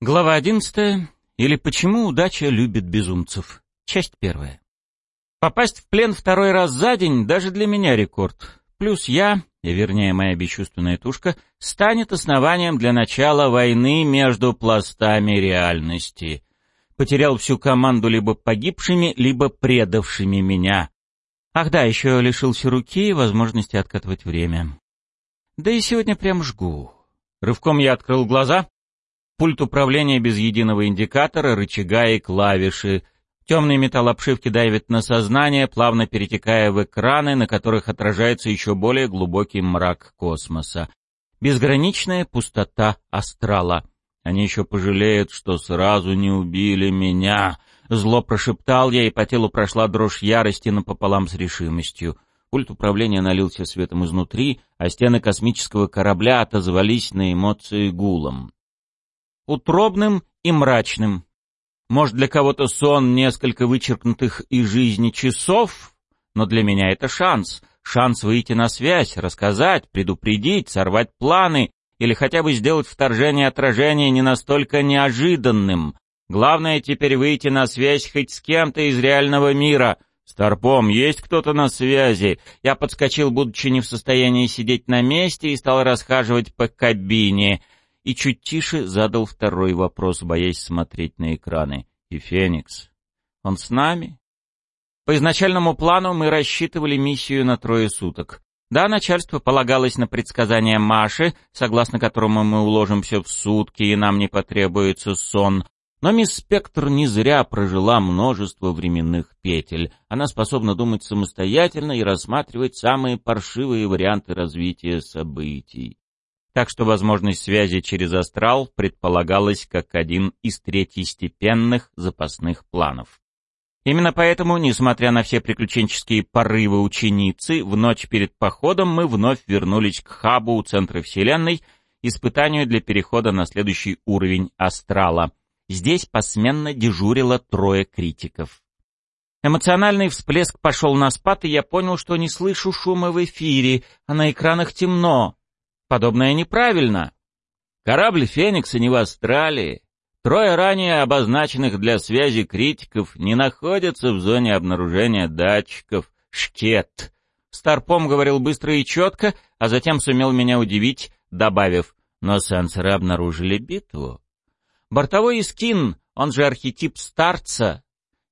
Глава одиннадцатая. Или почему удача любит безумцев. Часть первая. Попасть в плен второй раз за день даже для меня рекорд. Плюс я, вернее моя бесчувственная тушка, станет основанием для начала войны между пластами реальности. Потерял всю команду либо погибшими, либо предавшими меня. Ах да, еще лишился руки и возможности откатывать время. Да и сегодня прям жгу. Рывком я открыл глаза. Пульт управления без единого индикатора, рычага и клавиши. Темный металл обшивки давит на сознание, плавно перетекая в экраны, на которых отражается еще более глубокий мрак космоса. Безграничная пустота астрала. Они еще пожалеют, что сразу не убили меня. Зло прошептал я, и по телу прошла дрожь ярости напополам с решимостью. Пульт управления налился светом изнутри, а стены космического корабля отозвались на эмоции гулом. Утробным и мрачным. Может, для кого-то сон несколько вычеркнутых из жизни часов, но для меня это шанс. Шанс выйти на связь, рассказать, предупредить, сорвать планы или хотя бы сделать вторжение отражения не настолько неожиданным. Главное теперь выйти на связь хоть с кем-то из реального мира — «Старпом, есть кто-то на связи?» Я подскочил, будучи не в состоянии сидеть на месте, и стал расхаживать по кабине. И чуть тише задал второй вопрос, боясь смотреть на экраны. «И Феникс? Он с нами?» По изначальному плану мы рассчитывали миссию на трое суток. Да, начальство полагалось на предсказание Маши, согласно которому мы уложимся в сутки и нам не потребуется сон, но мисс Спектр не зря прожила множество временных петель. Она способна думать самостоятельно и рассматривать самые паршивые варианты развития событий. Так что возможность связи через астрал предполагалась как один из третьестепенных запасных планов. Именно поэтому, несмотря на все приключенческие порывы ученицы, в ночь перед походом мы вновь вернулись к хабу у центра Вселенной, испытанию для перехода на следующий уровень астрала — Здесь посменно дежурило трое критиков. Эмоциональный всплеск пошел на спад, и я понял, что не слышу шума в эфире, а на экранах темно. Подобное неправильно. Корабль «Феникса» не в Австралии. Трое ранее обозначенных для связи критиков не находятся в зоне обнаружения датчиков. Шкет. Старпом говорил быстро и четко, а затем сумел меня удивить, добавив, но сенсоры обнаружили битву. Бортовой искин, он же архетип старца,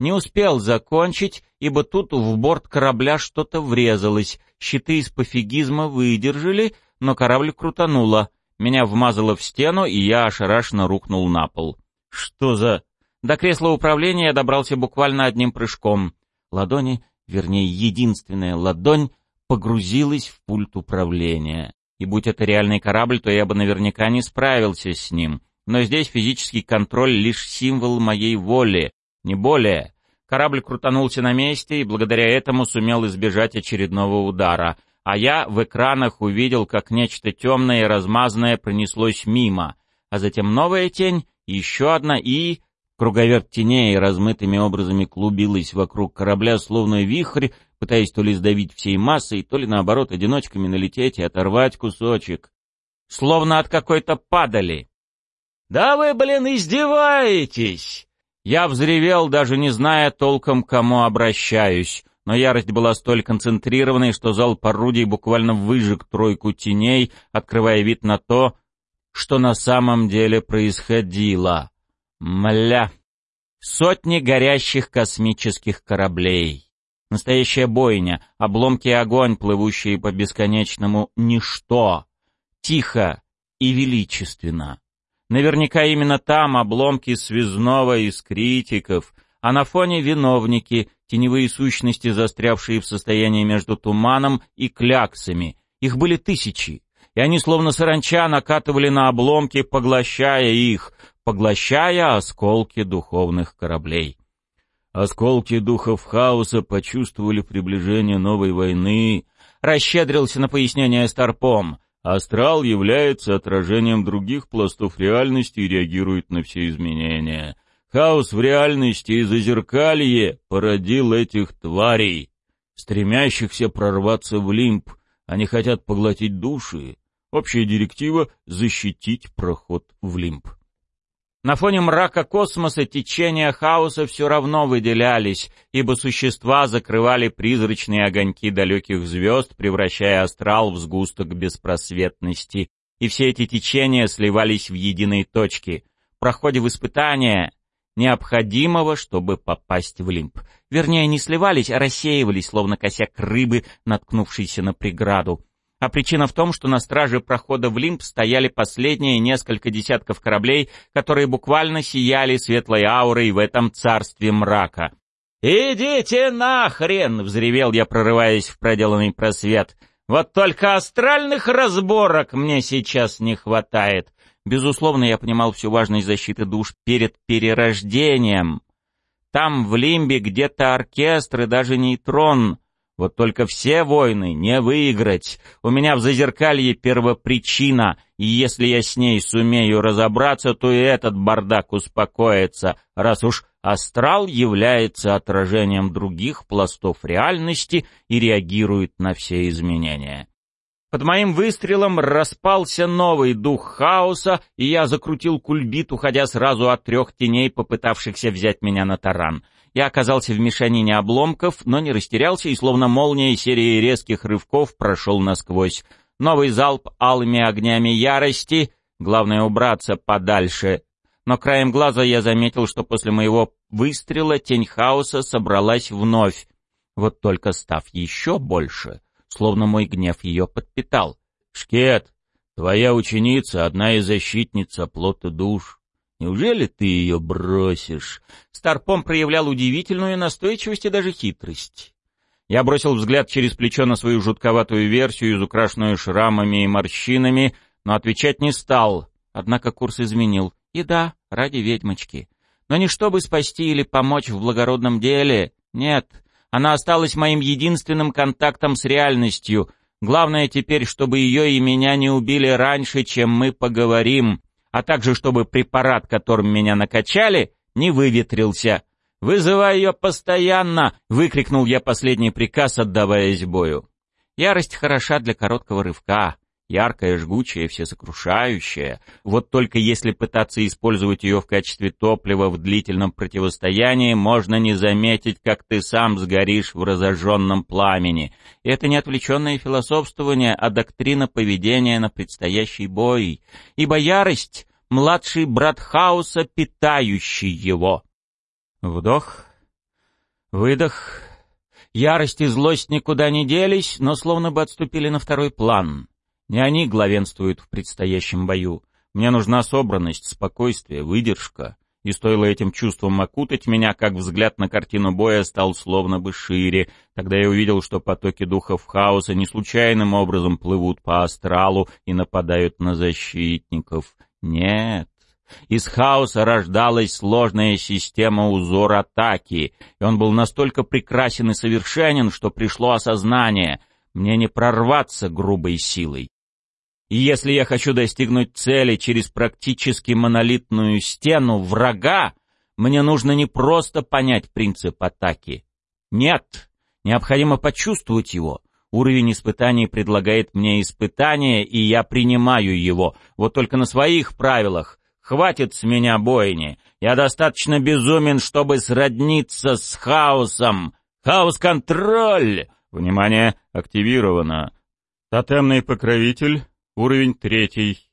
не успел закончить, ибо тут в борт корабля что-то врезалось. Щиты из пофигизма выдержали, но корабль крутануло. Меня вмазало в стену, и я ошарашенно рухнул на пол. Что за... До кресла управления я добрался буквально одним прыжком. Ладони, вернее, единственная ладонь, погрузилась в пульт управления. И будь это реальный корабль, то я бы наверняка не справился с ним. Но здесь физический контроль лишь символ моей воли, не более. Корабль крутанулся на месте и благодаря этому сумел избежать очередного удара. А я в экранах увидел, как нечто темное и размазанное пронеслось мимо. А затем новая тень, еще одна и... Круговерт теней размытыми образами клубилась вокруг корабля, словно вихрь, пытаясь то ли сдавить всей массой, то ли наоборот одиночками налететь и оторвать кусочек. Словно от какой-то падали. «Да вы, блин, издеваетесь!» Я взревел, даже не зная толком, к кому обращаюсь, но ярость была столь концентрированной, что зал орудий буквально выжег тройку теней, открывая вид на то, что на самом деле происходило. Мля! Сотни горящих космических кораблей. Настоящая бойня, обломки и огонь, плывущие по бесконечному ничто. Тихо и величественно. Наверняка именно там обломки связного из критиков, а на фоне виновники, теневые сущности, застрявшие в состоянии между туманом и кляксами. Их были тысячи, и они словно саранча накатывали на обломки, поглощая их, поглощая осколки духовных кораблей. Осколки духов хаоса почувствовали приближение новой войны, расщедрился на пояснение Старпом. Астрал является отражением других пластов реальности и реагирует на все изменения. Хаос в реальности и зазеркалье породил этих тварей, стремящихся прорваться в лимб. Они хотят поглотить души. Общая директива — защитить проход в лимб. На фоне мрака космоса течения хаоса все равно выделялись, ибо существа закрывали призрачные огоньки далеких звезд, превращая астрал в сгусток беспросветности. И все эти течения сливались в единой точке. В проходе в испытания необходимого, чтобы попасть в лимб. Вернее, не сливались, а рассеивались, словно косяк рыбы, наткнувшейся на преграду. А причина в том, что на страже прохода в Лимб стояли последние несколько десятков кораблей, которые буквально сияли светлой аурой в этом царстве мрака. «Идите нахрен!» — взревел я, прорываясь в проделанный просвет. «Вот только астральных разборок мне сейчас не хватает!» Безусловно, я понимал всю важность защиты душ перед перерождением. Там, в Лимбе, где-то оркестр и даже нейтрон — вот только все войны не выиграть. У меня в зазеркалье первопричина, и если я с ней сумею разобраться, то и этот бардак успокоится, раз уж астрал является отражением других пластов реальности и реагирует на все изменения. Под моим выстрелом распался новый дух хаоса, и я закрутил кульбит, уходя сразу от трех теней, попытавшихся взять меня на таран. Я оказался в мешанине обломков, но не растерялся и словно молния серии резких рывков прошел насквозь. Новый залп алыми огнями ярости, главное убраться подальше. Но краем глаза я заметил, что после моего выстрела тень хаоса собралась вновь, вот только став еще больше, словно мой гнев ее подпитал. «Шкет, твоя ученица — одна из защитниц оплота душ. Неужели ты ее бросишь?» Старпом проявлял удивительную настойчивость и даже хитрость. Я бросил взгляд через плечо на свою жутковатую версию, изукрашенную шрамами и морщинами, но отвечать не стал, однако курс изменил. И да, ради ведьмочки. Но не чтобы спасти или помочь в благородном деле, нет. Она осталась моим единственным контактом с реальностью. Главное теперь, чтобы ее и меня не убили раньше, чем мы поговорим а также чтобы препарат, которым меня накачали, не выветрился. «Вызывай ее постоянно!» — выкрикнул я последний приказ, отдаваясь бою. Ярость хороша для короткого рывка, яркая, жгучая, всесокрушающая. Вот только если пытаться использовать ее в качестве топлива в длительном противостоянии, можно не заметить, как ты сам сгоришь в разожженном пламени. И это не отвлеченное философствование, а доктрина поведения на предстоящий бой. Ибо ярость — младший брат хаоса, питающий его. Вдох, выдох. Ярость и злость никуда не делись, но словно бы отступили на второй план. Не они главенствуют в предстоящем бою. Мне нужна собранность, спокойствие, выдержка. И стоило этим чувством окутать меня, как взгляд на картину боя стал словно бы шире. Тогда я увидел, что потоки духов хаоса не случайным образом плывут по астралу и нападают на защитников. Нет. Из хаоса рождалась сложная система узор атаки, и он был настолько прекрасен и совершенен, что пришло осознание — мне не прорваться грубой силой. И если я хочу достигнуть цели через практически монолитную стену врага, мне нужно не просто понять принцип атаки. Нет, необходимо почувствовать его. Уровень испытаний предлагает мне испытание, и я принимаю его, вот только на своих правилах. Хватит с меня бойни. Я достаточно безумен, чтобы сродниться с хаосом. Хаос-контроль! Внимание, активировано. Тотемный покровитель Уровень третий.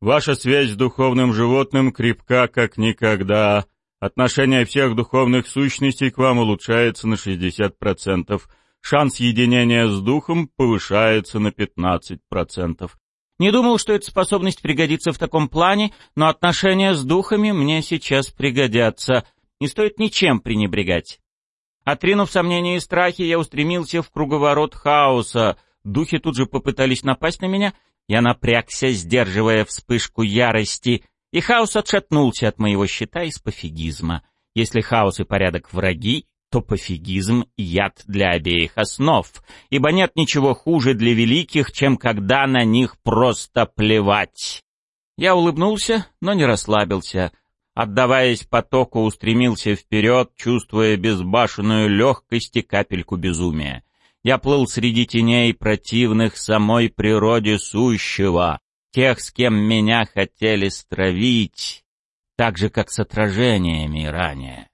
Ваша связь с духовным животным крепка как никогда. Отношение всех духовных сущностей к вам улучшается на 60%. Шанс единения с духом повышается на 15%. Не думал, что эта способность пригодится в таком плане, но отношения с духами мне сейчас пригодятся. Не стоит ничем пренебрегать. Отринув сомнения и страхи, я устремился в круговорот хаоса. Духи тут же попытались напасть на меня, я напрягся, сдерживая вспышку ярости, и хаос отшатнулся от моего щита из пофигизма. Если хаос и порядок враги, то пофигизм — яд для обеих основ, ибо нет ничего хуже для великих, чем когда на них просто плевать. Я улыбнулся, но не расслабился. Отдаваясь потоку, устремился вперед, чувствуя безбашенную легкость и капельку безумия. Я плыл среди теней противных самой природе сущего, тех, с кем меня хотели стравить. так же, как с отражениями ранее.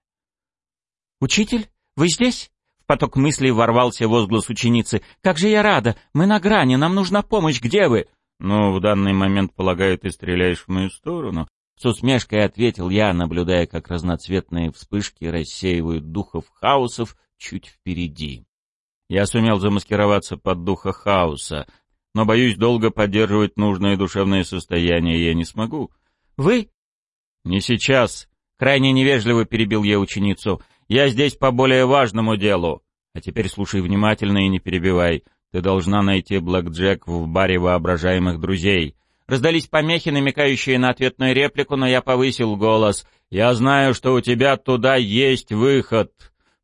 «Учитель, вы здесь?» В поток мыслей ворвался возглас ученицы. «Как же я рада! Мы на грани, нам нужна помощь, где вы?» «Ну, в данный момент, полагаю, ты стреляешь в мою сторону?» С усмешкой ответил я, наблюдая, как разноцветные вспышки рассеивают духов хаосов чуть впереди. Я сумел замаскироваться под духа хаоса, но, боюсь, долго поддерживать нужное душевное состояние я не смогу. «Вы?» «Не сейчас», — крайне невежливо перебил я ученицу. «Я здесь по более важному делу. А теперь слушай внимательно и не перебивай. Ты должна найти Блэк Джек в баре воображаемых друзей. Раздались помехи, намекающие на ответную реплику, но я повысил голос. «Я знаю, что у тебя туда есть выход.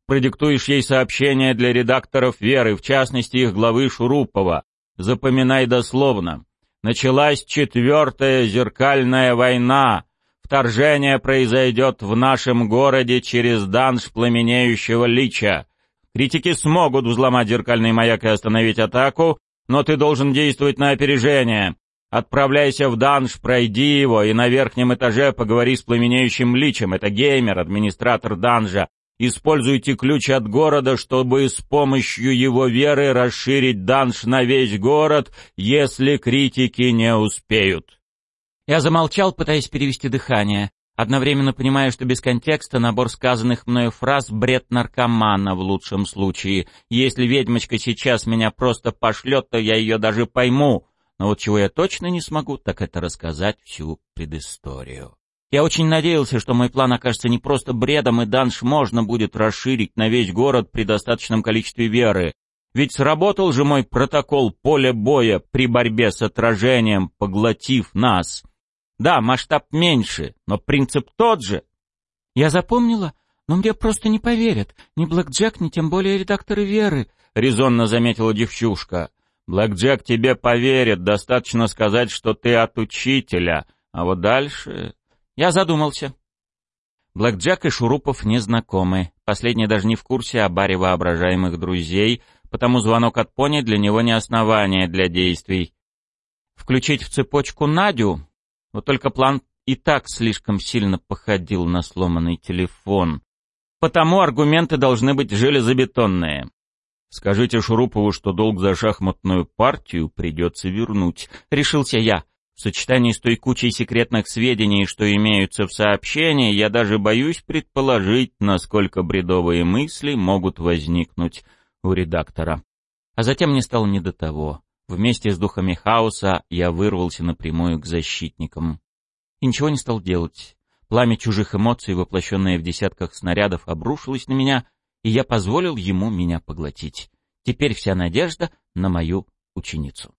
Продиктуешь ей сообщение для редакторов «Веры», в частности, их главы Шурупова. Запоминай дословно. Началась четвертая зеркальная война. Вторжение произойдет в нашем городе через данж пламенеющего лича. Критики смогут взломать зеркальный маяк и остановить атаку, но ты должен действовать на опережение. Отправляйся в данж, пройди его, и на верхнем этаже поговори с пламенеющим личем. Это геймер, администратор данжа. Используйте ключ от города, чтобы с помощью его веры расширить данж на весь город, если критики не успеют. Я замолчал, пытаясь перевести дыхание, одновременно понимая, что без контекста набор сказанных мною фраз — бред наркомана в лучшем случае. Если ведьмочка сейчас меня просто пошлет, то я ее даже пойму — но вот чего я точно не смогу, так это рассказать всю предысторию. Я очень надеялся, что мой план окажется не просто бредом, и данж можно будет расширить на весь город при достаточном количестве веры. Ведь сработал же мой протокол поля боя при борьбе с отражением, поглотив нас. Да, масштаб меньше, но принцип тот же. Я запомнила, но мне просто не поверят. Ни Блэк Джек, ни тем более редакторы Веры, — резонно заметила девчушка. Блэк Джек тебе поверит, достаточно сказать, что ты от учителя, а вот дальше... Я задумался. Блэк Джек и Шурупов не знакомы. Последний даже не в курсе о баре воображаемых друзей, потому звонок от Пони для него не основание для действий. Включить в цепочку Надю? Вот только план и так слишком сильно походил на сломанный телефон. Потому аргументы должны быть железобетонные. Скажите Шурупову, что долг за шахматную партию придется вернуть. Решился я. В сочетании с той кучей секретных сведений, что имеются в сообщении, я даже боюсь предположить, насколько бредовые мысли могут возникнуть у редактора. А затем мне стало не до того. Вместе с духами хаоса я вырвался напрямую к защитникам. И ничего не стал делать. Пламя чужих эмоций, воплощенное в десятках снарядов, обрушилось на меня — и я позволил ему меня поглотить. Теперь вся надежда на мою ученицу.